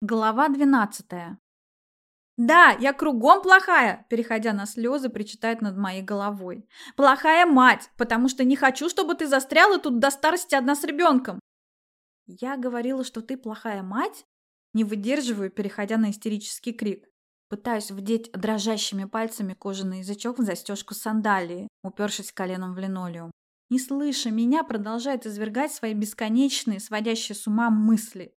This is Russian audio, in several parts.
Глава 12. Да, я кругом плохая, переходя на слезы, причитает над моей головой. Плохая мать, потому что не хочу, чтобы ты застряла тут до старости одна с ребенком. Я говорила, что ты плохая мать? Не выдерживаю, переходя на истерический крик. Пытаюсь вдеть дрожащими пальцами кожаный язычок в застежку сандалии, упершись коленом в линолеум. Не слыша меня, продолжает извергать свои бесконечные, сводящие с ума мысли.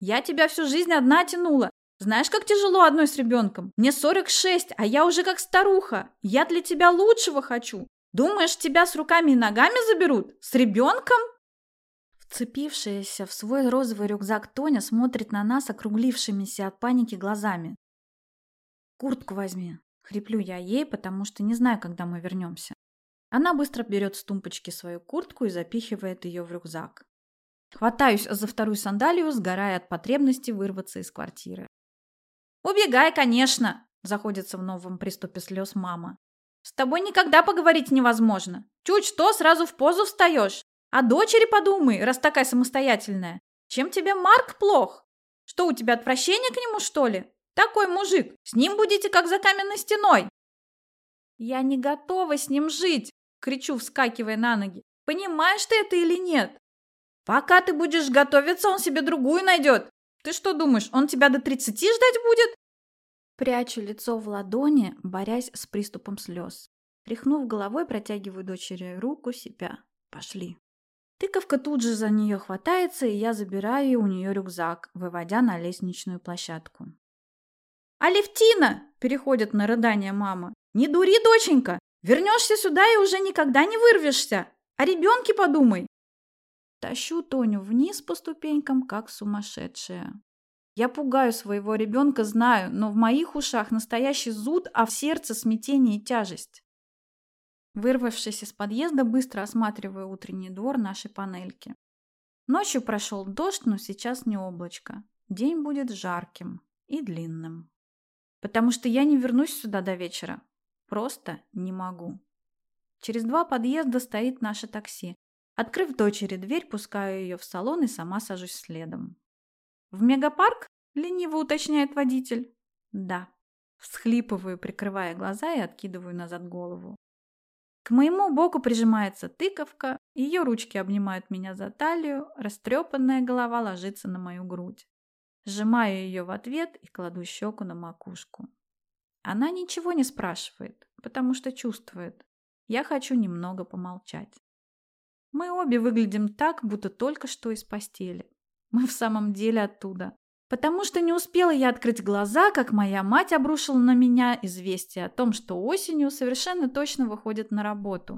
Я тебя всю жизнь одна тянула. Знаешь, как тяжело одной с ребенком? Мне 46, а я уже как старуха. Я для тебя лучшего хочу. Думаешь, тебя с руками и ногами заберут? С ребенком? Вцепившаяся в свой розовый рюкзак Тоня смотрит на нас округлившимися от паники глазами. «Куртку возьми», — хриплю я ей, потому что не знаю, когда мы вернемся. Она быстро берет с тумбочки свою куртку и запихивает ее в рюкзак. Хватаюсь за вторую сандалию, сгорая от потребности вырваться из квартиры. «Убегай, конечно!» – заходится в новом приступе слез мама. «С тобой никогда поговорить невозможно. Чуть что, сразу в позу встаешь. О дочери подумай, раз такая самостоятельная. Чем тебе Марк плох? Что, у тебя отвращение к нему, что ли? Такой мужик, с ним будете как за каменной стеной!» «Я не готова с ним жить!» – кричу, вскакивая на ноги. «Понимаешь ты это или нет?» Пока ты будешь готовиться, он себе другую найдет. Ты что думаешь, он тебя до тридцати ждать будет? Прячу лицо в ладони, борясь с приступом слез. Тряхнув головой, протягиваю дочери руку себя. Пошли. Тыковка тут же за нее хватается, и я забираю у нее рюкзак, выводя на лестничную площадку. «Алевтина!» – переходит на рыдание мама. «Не дури, доченька! Вернешься сюда и уже никогда не вырвешься! О ребенке подумай!» Тащу Тоню вниз по ступенькам, как сумасшедшая. Я пугаю своего ребенка, знаю, но в моих ушах настоящий зуд, а в сердце смятение и тяжесть. Вырвавшись из подъезда, быстро осматриваю утренний двор нашей панельки. Ночью прошел дождь, но сейчас не облачко. День будет жарким и длинным. Потому что я не вернусь сюда до вечера. Просто не могу. Через два подъезда стоит наше такси. Открыв дочери дверь, пускаю ее в салон и сама сажусь следом. «В мегапарк?» – лениво уточняет водитель. «Да». Всхлипываю, прикрывая глаза и откидываю назад голову. К моему боку прижимается тыковка, ее ручки обнимают меня за талию, растрепанная голова ложится на мою грудь. Сжимаю ее в ответ и кладу щеку на макушку. Она ничего не спрашивает, потому что чувствует. Я хочу немного помолчать. Мы обе выглядим так, будто только что из постели. Мы в самом деле оттуда. Потому что не успела я открыть глаза, как моя мать обрушила на меня известие о том, что осенью совершенно точно выходит на работу.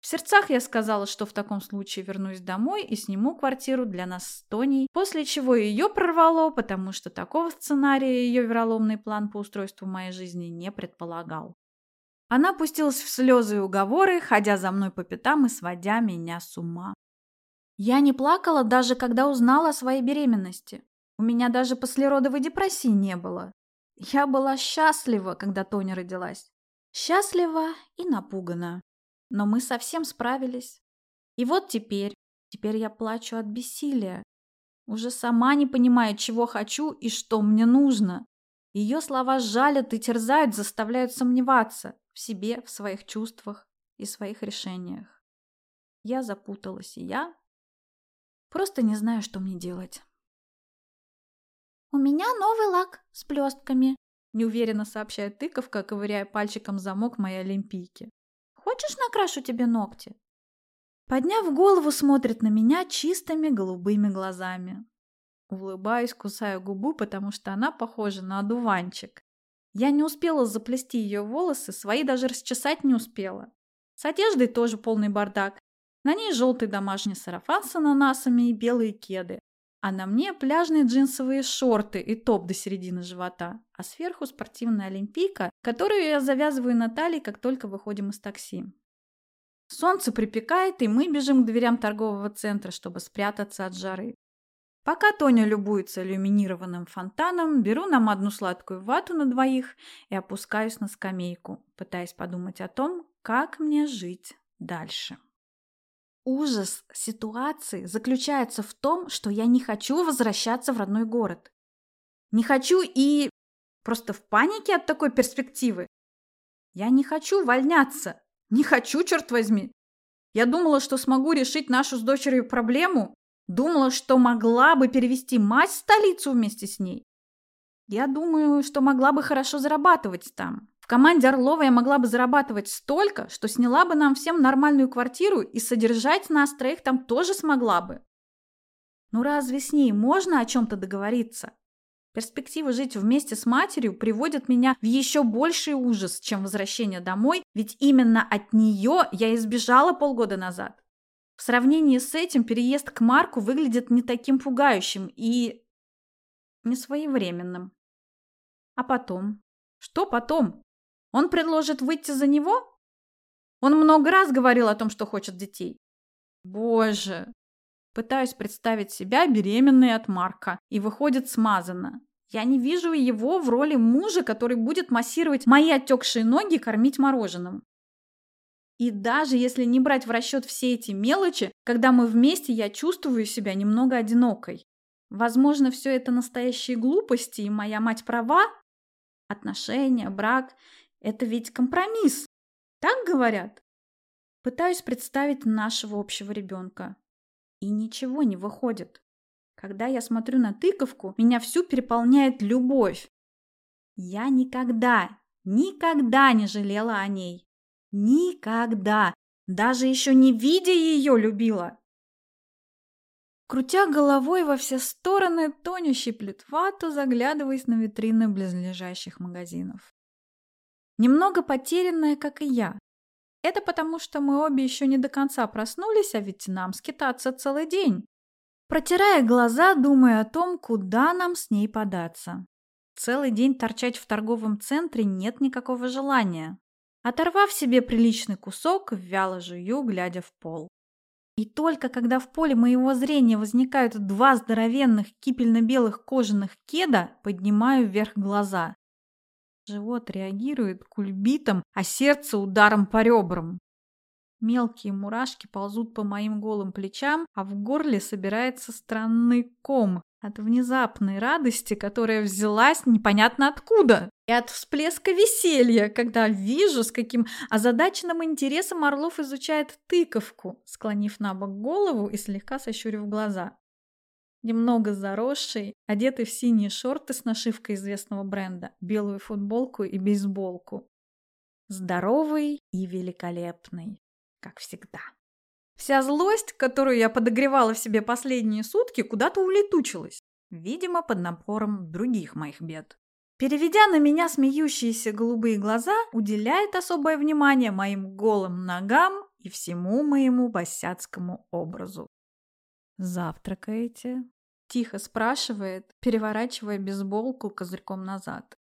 В сердцах я сказала, что в таком случае вернусь домой и сниму квартиру для нас с Тоней, после чего ее прорвало, потому что такого сценария ее вероломный план по устройству моей жизни не предполагал. Она пустилась в слезы и уговоры, ходя за мной по пятам и сводя меня с ума. Я не плакала даже когда узнала о своей беременности. У меня даже послеродовой депрессии не было. Я была счастлива, когда Тоня родилась. Счастлива и напугана. Но мы совсем справились. И вот теперь, теперь я плачу от бессилия. Уже сама не понимаю, чего хочу и что мне нужно. Ее слова жалят и терзают, заставляют сомневаться в себе, в своих чувствах и своих решениях. Я запуталась, и я просто не знаю, что мне делать. «У меня новый лак с блестками», – неуверенно сообщает тыковка, ковыряя пальчиком замок моей олимпийки. «Хочешь, накрашу тебе ногти?» Подняв голову, смотрит на меня чистыми голубыми глазами. Улыбаюсь, кусаю губу, потому что она похожа на одуванчик. Я не успела заплести ее волосы, свои даже расчесать не успела. С одеждой тоже полный бардак. На ней желтый домашний сарафан с ананасами и белые кеды. А на мне пляжные джинсовые шорты и топ до середины живота. А сверху спортивная олимпийка, которую я завязываю на талии, как только выходим из такси. Солнце припекает, и мы бежим к дверям торгового центра, чтобы спрятаться от жары. Пока Тоня любуется иллюминированным фонтаном, беру нам одну сладкую вату на двоих и опускаюсь на скамейку, пытаясь подумать о том, как мне жить дальше. Ужас ситуации заключается в том, что я не хочу возвращаться в родной город. Не хочу и... Просто в панике от такой перспективы. Я не хочу вольняться. Не хочу, черт возьми. Я думала, что смогу решить нашу с дочерью проблему. Думала, что могла бы перевести мать в столицу вместе с ней. Я думаю, что могла бы хорошо зарабатывать там. В команде Орлова я могла бы зарабатывать столько, что сняла бы нам всем нормальную квартиру и содержать нас троих там тоже смогла бы. Ну разве с ней можно о чем-то договориться? Перспектива жить вместе с матерью приводит меня в еще больший ужас, чем возвращение домой, ведь именно от нее я избежала полгода назад. В сравнении с этим переезд к Марку выглядит не таким пугающим и несвоевременным. А потом? Что потом? Он предложит выйти за него? Он много раз говорил о том, что хочет детей. Боже. Пытаюсь представить себя беременной от Марка, и выходит смазанно. Я не вижу его в роли мужа, который будет массировать мои отекшие ноги и кормить мороженым. И даже если не брать в расчет все эти мелочи, когда мы вместе, я чувствую себя немного одинокой. Возможно, все это настоящие глупости, и моя мать права, Отношения, брак – это ведь компромисс. Так говорят? Пытаюсь представить нашего общего ребенка. И ничего не выходит. Когда я смотрю на тыковку, меня всю переполняет любовь. Я никогда, никогда не жалела о ней. Никогда. Даже еще не видя ее любила. Крутя головой во все стороны, Тоня щиплет вату, заглядываясь на витрины близлежащих магазинов. Немного потерянная, как и я. Это потому, что мы обе еще не до конца проснулись, а ведь нам скитаться целый день. Протирая глаза, думая о том, куда нам с ней податься. Целый день торчать в торговом центре нет никакого желания. Оторвав себе приличный кусок, вяло жую, глядя в пол. И только когда в поле моего зрения возникают два здоровенных кипельно-белых кожаных кеда, поднимаю вверх глаза. Живот реагирует кульбитом, а сердце ударом по ребрам. Мелкие мурашки ползут по моим голым плечам, а в горле собирается странный ком, от внезапной радости, которая взялась непонятно откуда. И от всплеска веселья, когда вижу, с каким озадаченным интересом Орлов изучает тыковку, склонив на бок голову и слегка сощурив глаза. Немного заросший, одетый в синие шорты с нашивкой известного бренда, белую футболку и бейсболку. Здоровый и великолепный, как всегда. Вся злость, которую я подогревала в себе последние сутки, куда-то улетучилась, видимо, под напором других моих бед. Переведя на меня смеющиеся голубые глаза, уделяет особое внимание моим голым ногам и всему моему босяцкому образу. «Завтракаете?» – тихо спрашивает, переворачивая бейсболку козырьком назад.